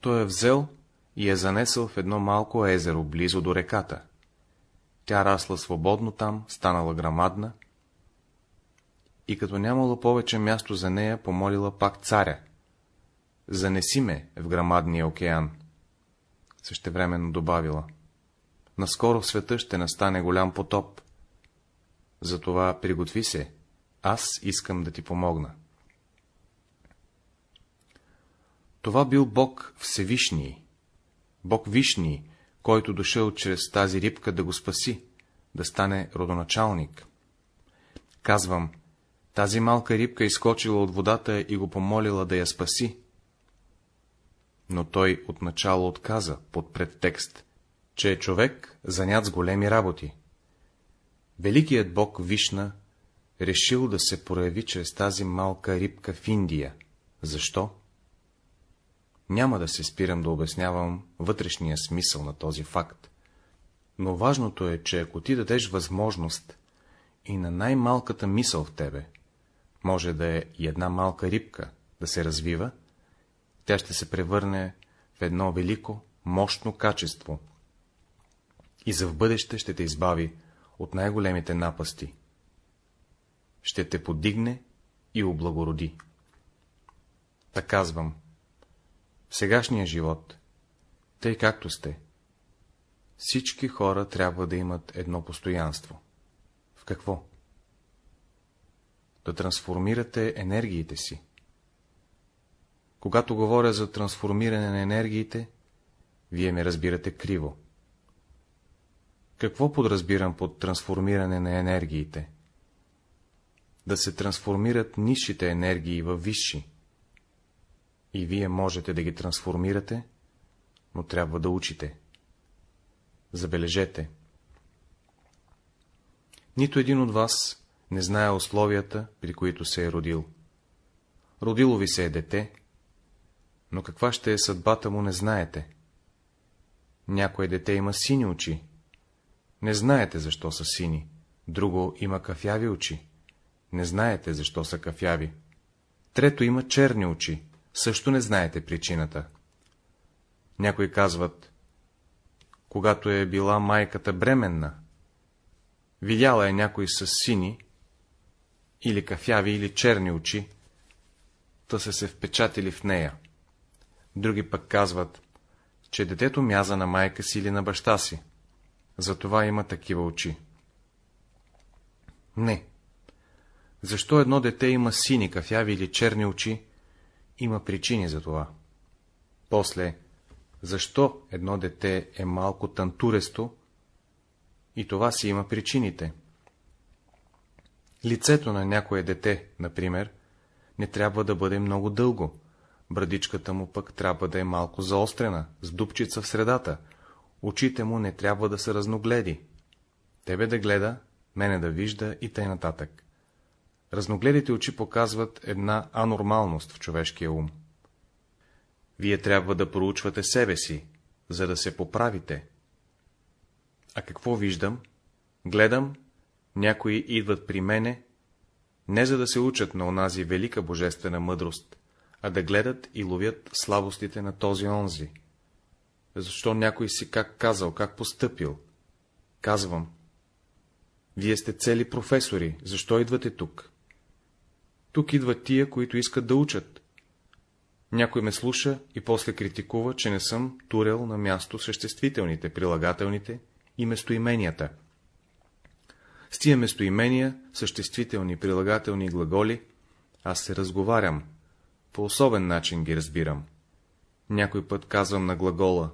Той е взел и е занесъл в едно малко езеро, близо до реката. Тя расла свободно там, станала грамадна, и като нямало повече място за нея, помолила пак царя. Занеси ме в грамадния океан. Същевременно добавила. Наскоро в света ще настане голям потоп. Затова приготви се, аз искам да ти помогна. Това бил Бог Всевишний, Бог Вишний, който дошъл чрез тази рибка да го спаси, да стане родоначалник. Казвам, тази малка рибка изкочила от водата и го помолила да я спаси. Но той отначало отказа под предтекст, че е човек, занят с големи работи. Великият бог Вишна решил да се прояви чрез тази малка рибка в Индия. Защо? Няма да се спирам да обяснявам вътрешния смисъл на този факт. Но важното е, че ако ти дадеш възможност и на най-малката мисъл в тебе, може да е и една малка рибка да се развива, тя ще се превърне в едно велико, мощно качество и за в бъдеще ще те избави от най-големите напасти. Ще те подигне и облагороди. Та казвам, сегашния живот, тъй както сте, всички хора трябва да имат едно постоянство. В какво? Да трансформирате енергиите си. Когато говоря за трансформиране на енергиите, вие ме разбирате криво. Какво подразбирам под трансформиране на енергиите? Да се трансформират нисшите енергии в висши. И вие можете да ги трансформирате, но трябва да учите. Забележете. Нито един от вас не знае условията, при които се е родил. Родило ви се е дете, но каква ще е съдбата му не знаете. Някое дете има сини очи. Не знаете, защо са сини. Друго има кафяви очи. Не знаете, защо са кафяви. Трето има черни очи. Също не знаете причината. Някои казват, когато е била майката бременна, видяла е някой с сини, или кафяви, или черни очи, та са се впечатили в нея. Други пък казват, че детето мяза на майка си или на баща си. Затова има такива очи. Не. Защо едно дете има сини, кафяви или черни очи, има причини за това. После, защо едно дете е малко тантуресто, и това си има причините. Лицето на някое дете, например, не трябва да бъде много дълго, брадичката му пък трябва да е малко заострена, с дупчица в средата, очите му не трябва да са разногледи. Тебе да гледа, мене да вижда и тъй нататък. Разногледите очи показват една анормалност в човешкия ум. Вие трябва да проучвате себе си, за да се поправите. А какво виждам? Гледам, някои идват при мене, не за да се учат на онази велика божествена мъдрост, а да гледат и ловят слабостите на този онзи. Защо някой си как казал, как постъпил? Казвам. Вие сте цели професори, защо идвате тук? Тук идват тия, които искат да учат. Някой ме слуша и после критикува, че не съм турел на място съществителните, прилагателните и местоименията. С тия местоимения, съществителни, прилагателни глаголи, аз се разговарям, по особен начин ги разбирам. Някой път казвам на глагола,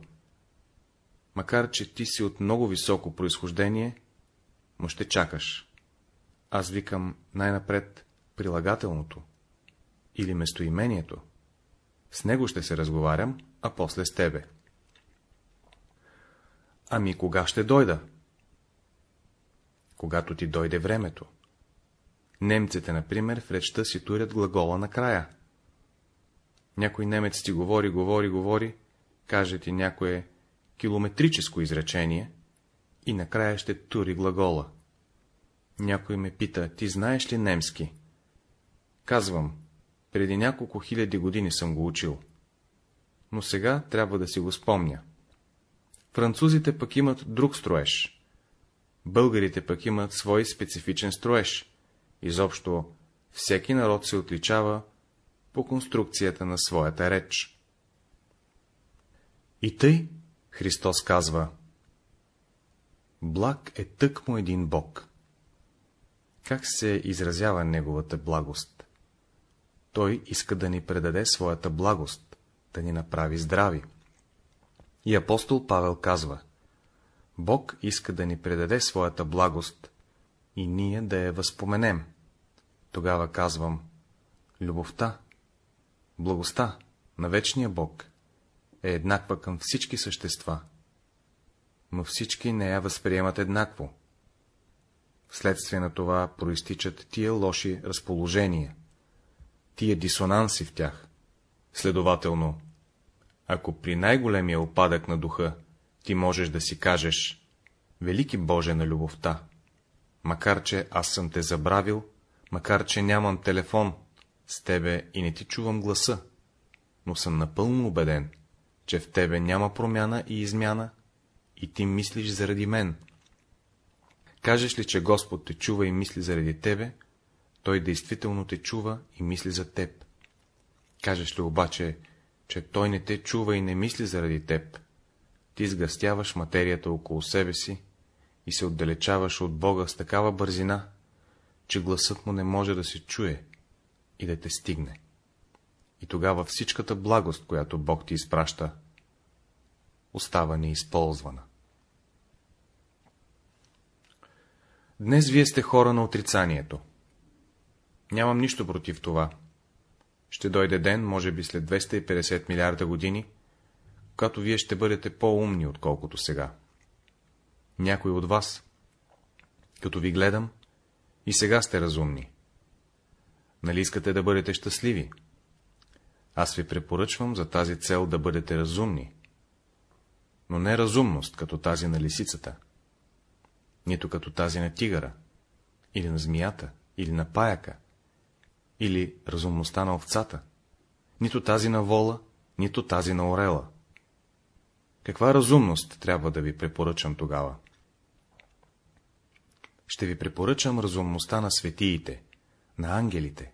макар че ти си от много високо произхождение, но ще чакаш. Аз викам най-напред прилагателното или местоимението. С него ще се разговарям, а после с тебе. Ами кога ще дойда? Когато ти дойде времето. Немците, например, в речта си турят глагола накрая. Някой немец ти говори, говори, говори, каже ти някое километрическо изречение и накрая ще тури глагола. Някой ме пита, ти знаеш ли немски? Казвам, преди няколко хиляди години съм го учил. Но сега трябва да си го спомня. Французите пък имат друг строеж. Българите пък имат свой специфичен строеж. Изобщо, всеки народ се отличава по конструкцията на своята реч. И тъй, Христос казва, благ е тъкмо един Бог. Как се изразява неговата благост? Той иска да ни предаде своята благост, да ни направи здрави. И апостол Павел казва, Бог иска да ни предаде своята благост и ние да я възпоменем. Тогава казвам, любовта, благостта на вечния Бог е еднаква към всички същества, но всички не я възприемат еднакво. Вследствие на това проистичат тия лоши разположения, тия дисонанси в тях. Следователно, ако при най-големия опадък на духа ти можеш да си кажеш Велики Боже на любовта, макар че аз съм те забравил, макар че нямам телефон с тебе и не ти чувам гласа, но съм напълно убеден, че в тебе няма промяна и измяна, и ти мислиш заради мен. Кажеш ли, че Господ те чува и мисли заради тебе, той действително те чува и мисли за теб. Кажеш ли обаче, че той не те чува и не мисли заради теб, ти сгъстяваш материята около себе си и се отдалечаваш от Бога с такава бързина, че гласът му не може да се чуе и да те стигне. И тогава всичката благост, която Бог ти изпраща, остава неизползвана. Днес вие сте хора на отрицанието. Нямам нищо против това. Ще дойде ден, може би след 250 милиарда години, когато вие ще бъдете по-умни, отколкото сега. Някой от вас, като ви гледам, и сега сте разумни. Нали искате да бъдете щастливи? Аз ви препоръчвам за тази цел да бъдете разумни, но не разумност, като тази на лисицата, нито като тази на тигъра, или на змията, или на паяка, или разумността на овцата, нито тази на вола, нито тази на орела. Каква разумност трябва да ви препоръчам тогава? Ще ви препоръчам разумността на светиите, на ангелите.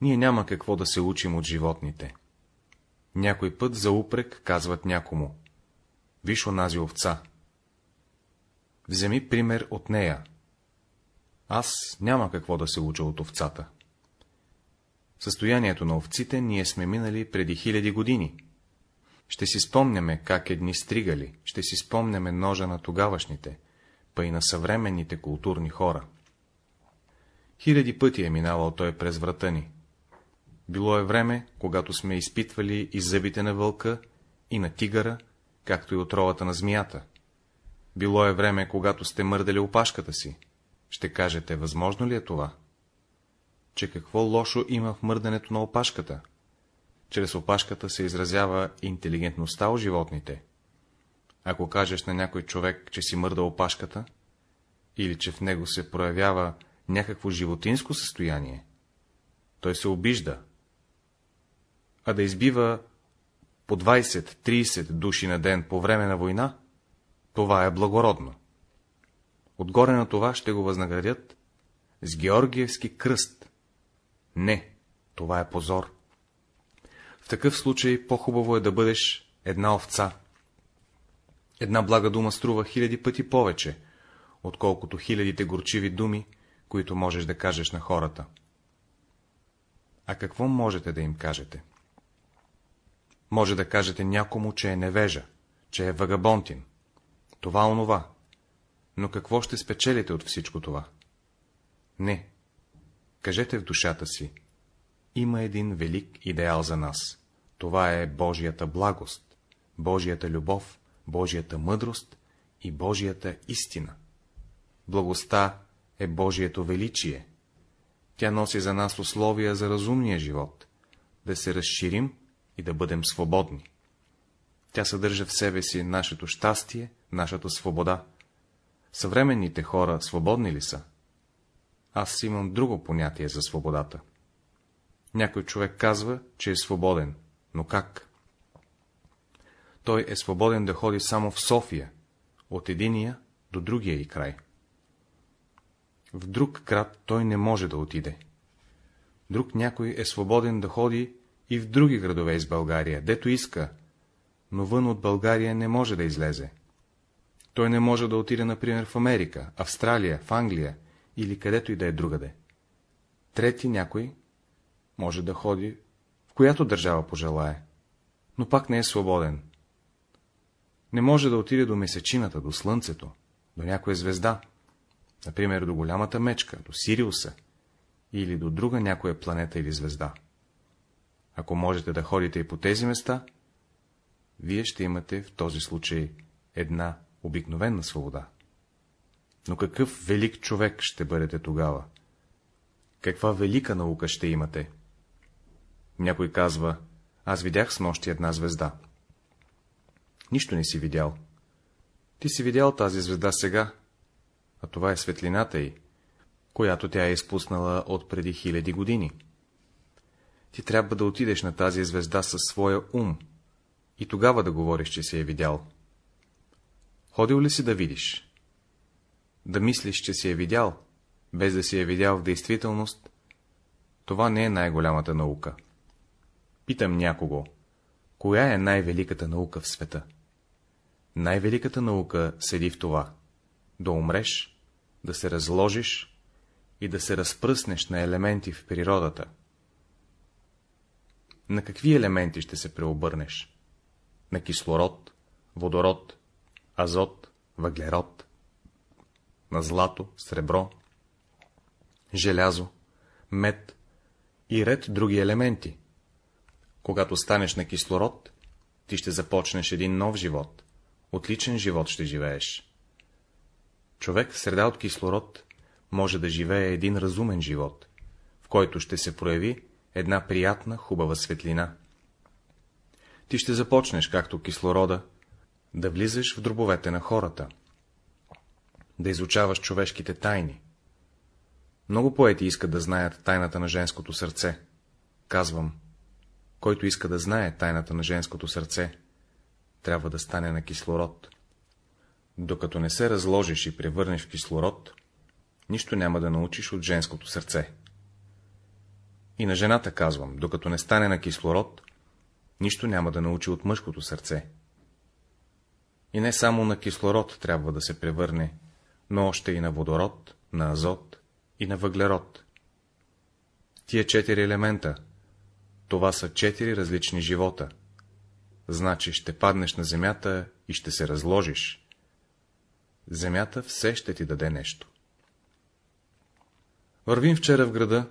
Ние няма какво да се учим от животните. Някой път за упрек казват някому. Виж онази овца. Вземи пример от нея. Аз няма какво да се уча от овцата. Състоянието на овците ние сме минали преди хиляди години. Ще си спомняме как едни стригали, ще си спомняме ножа на тогавашните, па и на съвременните културни хора. Хиляди пъти е минавал той през врата ни. Било е време, когато сме изпитвали и зъбите на вълка, и на тигъра, както и отровата на змията. Било е време, когато сте мърдали опашката си. Ще кажете, възможно ли е това? Че какво лошо има в мърдането на опашката? Чрез опашката се изразява интелигентността у животните. Ако кажеш на някой човек, че си мърда опашката, или че в него се проявява някакво животинско състояние, той се обижда, а да избива по 20-30 души на ден по време на война, това е благородно. Отгоре на това ще го възнаградят с Георгиевски кръст. Не, това е позор. В такъв случай по-хубаво е да бъдеш една овца. Една блага дума струва хиляди пъти повече, отколкото хилядите горчиви думи, които можеш да кажеш на хората. А какво можете да им кажете? Може да кажете някому, че е невежа, че е вагабонтин. Това онова. Но какво ще спечелите от всичко това? Не. Кажете в душата си. Има един велик идеал за нас. Това е Божията благост, Божията любов, Божията мъдрост и Божията истина. Благостта е Божието величие. Тя носи за нас условия за разумния живот, да се разширим и да бъдем свободни. Тя съдържа в себе си нашето щастие, нашата свобода. Съвременните хора свободни ли са? Аз имам друго понятие за свободата. Някой човек казва, че е свободен, но как? Той е свободен да ходи само в София, от единия до другия и край. В друг град той не може да отиде. Друг някой е свободен да ходи и в други градове из България, дето иска, но вън от България не може да излезе. Той не може да отиде, например, в Америка, Австралия, в Англия или където и да е другаде. Трети някой може да ходи, в която държава пожелае, но пак не е свободен. Не може да отиде до месечината, до слънцето, до някоя звезда, например до голямата мечка, до Сириуса или до друга някоя планета или звезда. Ако можете да ходите и по тези места, вие ще имате в този случай една обикновена свобода. Но какъв велик човек ще бъдете тогава? Каква велика наука ще имате? Някой казва, аз видях с нощи една звезда. Нищо не си видял. Ти си видял тази звезда сега, а това е светлината й, която тя е изпуснала от преди хиляди години. Ти трябва да отидеш на тази звезда със своя ум и тогава да говориш, че си е видял. Ходил ли си да видиш? Да мислиш, че си е видял, без да си е видял в действителност, това не е най-голямата наука. Питам някого, коя е най-великата наука в света? Най-великата наука седи в това — да умреш, да се разложиш и да се разпръснеш на елементи в природата. На какви елементи ще се преобърнеш? На кислород, водород, азот, въглерод, на злато, сребро, желязо, мед и ред други елементи. Когато станеш на кислород, ти ще започнеш един нов живот, отличен живот ще живееш. Човек в среда от кислород може да живее един разумен живот, в който ще се прояви една приятна, хубава светлина. Ти ще започнеш, както кислорода, да влизаш в дробовете на хората, да изучаваш човешките тайни. Много поети искат да знаят тайната на женското сърце. Казвам, който иска да знае тайната на женското сърце, трябва да стане на кислород. Докато не се разложиш и превърнеш в кислород, нищо няма да научиш от женското сърце. И на жената казвам, докато не стане на кислород, нищо няма да научи от мъжкото сърце. И не само на кислород трябва да се превърне, но още и на водород, на азот и на въглерод. Тия четири елемента, това са четири различни живота. Значи ще паднеш на земята и ще се разложиш. Земята все ще ти даде нещо. Вървим вчера в града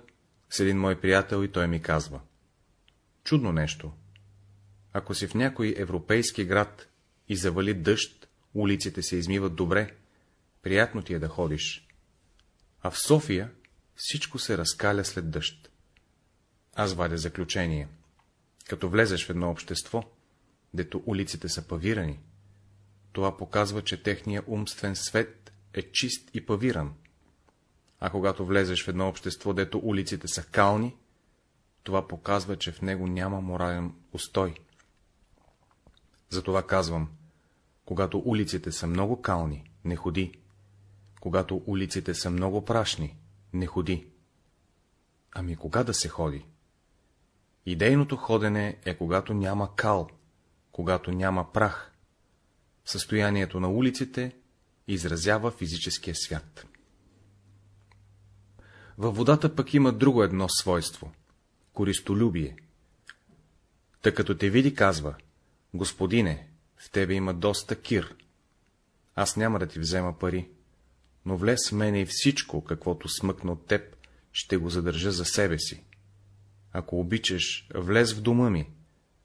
с един мой приятел и той ми казва. Чудно нещо. Ако си в някой европейски град и завали дъжд, улиците се измиват добре, приятно ти е да ходиш. А в София всичко се разкаля след дъжд. Аз вадя заключение. Като влезеш в едно общество, дето улиците са павирани, това показва, че техния умствен свет е чист и павиран. А когато влезеш в едно общество, дето улиците са кални, това показва, че в него няма морален устой. Затова казвам, когато улиците са много кални, не ходи. Когато улиците са много прашни, не ходи. Ами кога да се ходи? Идейното ходене е когато няма кал, когато няма прах. Състоянието на улиците изразява физическия свят. Във водата пък има друго едно свойство — користолюбие. Тъй като те види, казва, господине, в тебе има доста кир. Аз няма да ти взема пари, но влез в мене и всичко, каквото смъкна от теб, ще го задържа за себе си. Ако обичаш, влез в дома ми,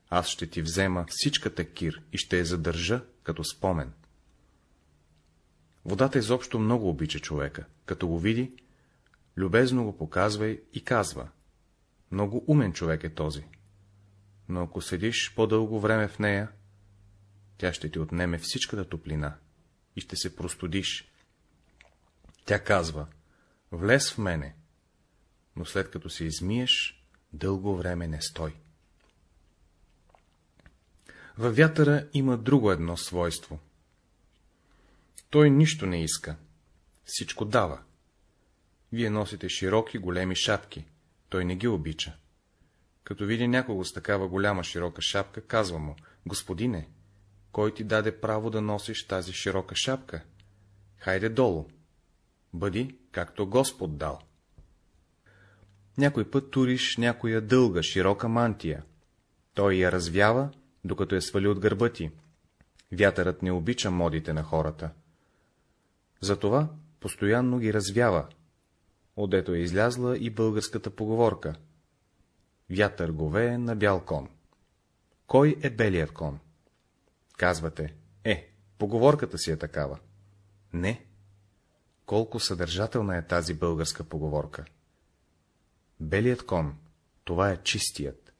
аз ще ти взема всичката кир и ще я задържа като спомен. Водата изобщо много обича човека, като го види, любезно го показвай и казва. Много умен човек е този. Но ако седиш по-дълго време в нея, тя ще ти отнеме всичката топлина и ще се простудиш. Тя казва, влез в мене, но след като се измиеш, дълго време не стой. Във вятъра има друго едно свойство. Той нищо не иска, всичко дава. Вие носите широки, големи шапки, той не ги обича. Като види някого с такава голяма широка шапка, казва му, господине, кой ти даде право да носиш тази широка шапка? Хайде долу. Бъди, както Господ дал. Някой път туриш някоя дълга, широка мантия. Той я развява, докато я свали от гърба ти. Вятърът не обича модите на хората. Затова постоянно ги развява, отдето е излязла и българската поговорка. Вятър говее на бял кон. Кой е белият кон? Казвате, е, поговорката си е такава. Не. Колко съдържателна е тази българска поговорка. Белият кон, това е чистият,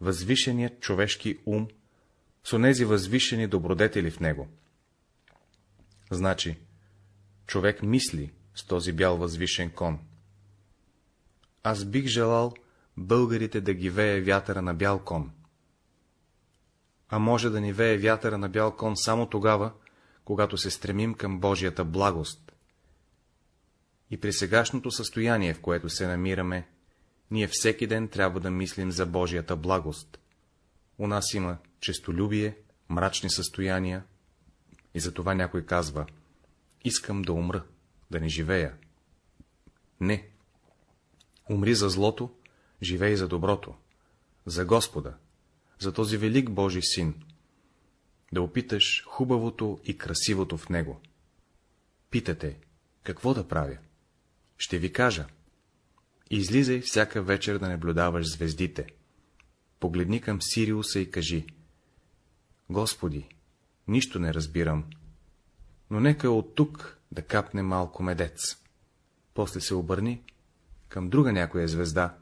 възвишеният човешки ум, с онези възвишени добродетели в него. Значи, човек мисли с този бял възвишен кон. Аз бих желал българите да ги вее вятъра на бял кон. А може да ни вее вятъра на бял кон само тогава, когато се стремим към Божията благост. И при сегашното състояние, в което се намираме, ние всеки ден трябва да мислим за Божията благост. у нас има честолюбие, мрачни състояния, и затова някой казва, искам да умра, да не живея. Не. Умри за злото, живей за доброто, за Господа, за този велик Божий син, да опиташ хубавото и красивото в него. Питате, какво да правя? Ще ви кажа. Излизай всяка вечер да наблюдаваш звездите. Погледни към Сириуса и кажи. Господи, нищо не разбирам, но нека от тук да капне малко медец. После се обърни към друга някоя звезда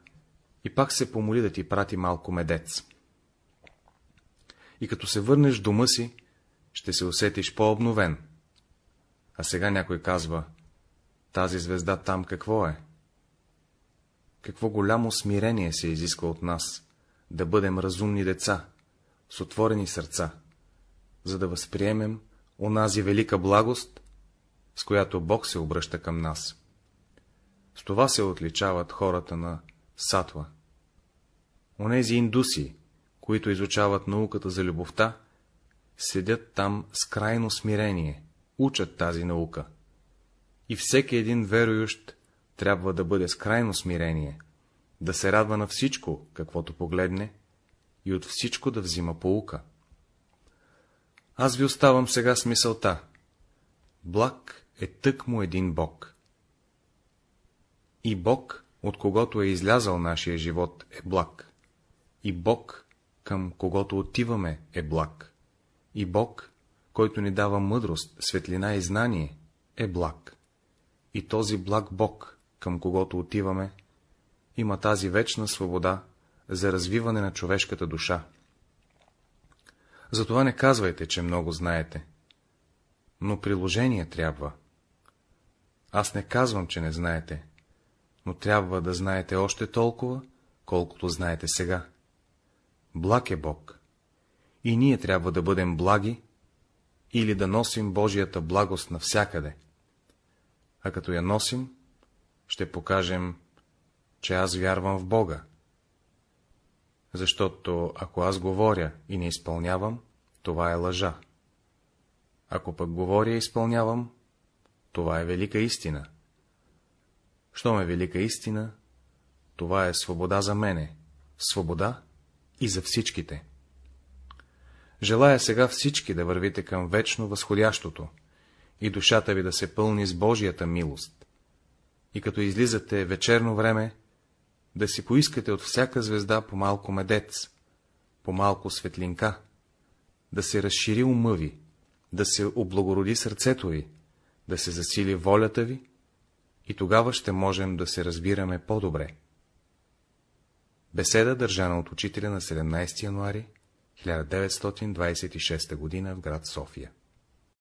и пак се помоли да ти прати малко медец. И като се върнеш дома си, ще се усетиш по-обновен. А сега някой казва, тази звезда там какво е? Какво голямо смирение се изисква от нас, да бъдем разумни деца, с отворени сърца, за да възприемем онази велика благост, с която Бог се обръща към нас. С това се отличават хората на Сатва. Онези индуси, които изучават науката за любовта, седят там с крайно смирение, учат тази наука. И всеки един верующ трябва да бъде с крайно смирение, да се радва на всичко, каквото погледне, и от всичко да взима поука. Аз ви оставам сега с мисълта. Благ е тъкмо един Бог. И Бог, от когото е излязал нашия живот, е благ. И Бог, към когото отиваме, е благ. И Бог, който ни дава мъдрост, светлина и знание, е благ. И този благ Бог, към когото отиваме, има тази вечна свобода за развиване на човешката душа. Затова не казвайте, че много знаете. Но приложение трябва. Аз не казвам, че не знаете, но трябва да знаете още толкова, колкото знаете сега. Благ е Бог. И ние трябва да бъдем благи, или да носим Божията благост навсякъде. А като я носим, ще покажем, че аз вярвам в Бога. Защото ако аз говоря и не изпълнявам, това е лъжа. Ако пък говоря и изпълнявам, това е велика истина. Щом е велика истина, това е свобода за мене, свобода и за всичките. Желая сега всички да вървите към вечно възходящото и душата ви да се пълни с Божията милост. И като излизате вечерно време, да си поискате от всяка звезда по малко медец, по малко светлинка, да се разшири ума ви, да се облагороди сърцето ви, да се засили волята ви, и тогава ще можем да се разбираме по-добре. Беседа, държана от учителя на 17 януари 1926 г. в град София